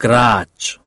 grać